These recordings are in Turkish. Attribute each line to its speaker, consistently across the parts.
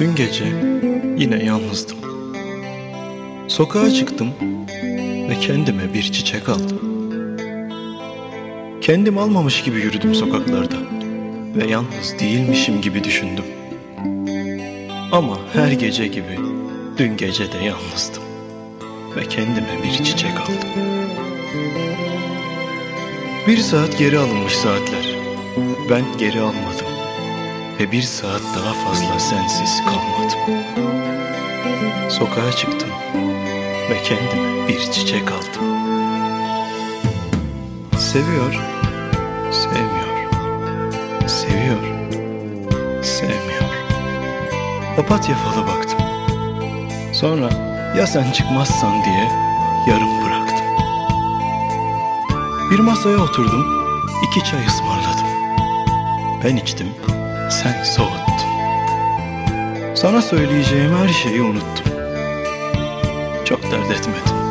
Speaker 1: Dün gece yine yalnızdım. Sokağa çıktım ve kendime bir çiçek aldım. Kendim almamış gibi yürüdüm sokaklarda ve yalnız değilmişim gibi düşündüm. Ama her gece gibi dün gece de yalnızdım ve kendime bir çiçek aldım. Bir saat geri alınmış saatler. Ben geri almadım ve bir saat daha fazla sensiz kalmadım. Sokağa çıktım ve kendime bir çiçek aldım. Seviyor, sevmiyor. Seviyor, sevmiyor. Papatya falı baktım. Sonra ya sen çıkmazsan diye yarım bıraktım. Bir masaya oturdum, iki çay ısmarladım. Ben içtim, sen soğuttun. Sana söyleyeceğim her şeyi unuttum. Çok dert etmedim.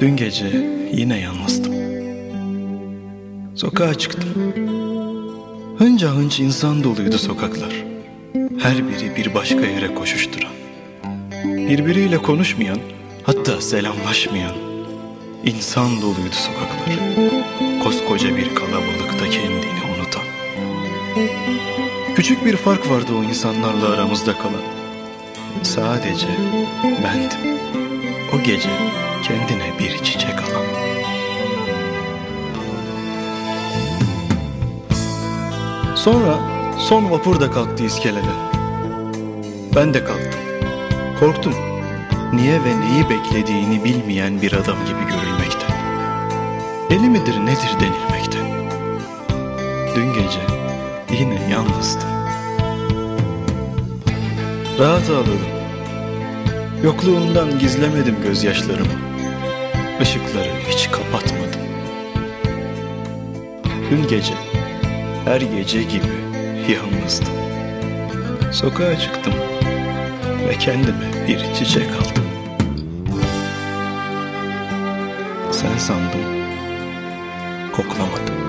Speaker 1: Dün gece yine yalnızdım. Sokağa çıktım. Hınca hınç insan doluydu sokaklar. Her biri bir başka yere koşuşturan. Birbiriyle konuşmayan, hatta selamlaşmayan insan doluydu sokaklar. Koskoca bir kalabalıkta kendini unutan. Küçük bir fark vardı o insanlarla aramızda kalan. Sadece bendim. O gece kendine bir çiçek alan. Sonra son vapur da kalktı iskeleden. Ben de kalktım. Korktum. Niye ve neyi beklediğini bilmeyen bir adam gibi görülmekten. Deli midir nedir denilmekten. Dün gece yine yalnızdım. Rahat ağladım. Yokluğundan gizlemedim gözyaşlarımı. Işıkları hiç kapatmadım. Dün gece, her gece gibi yalnızdım. Sokağa çıktım ve kendime bir çiçek aldım. Sen sandım, koklamadım.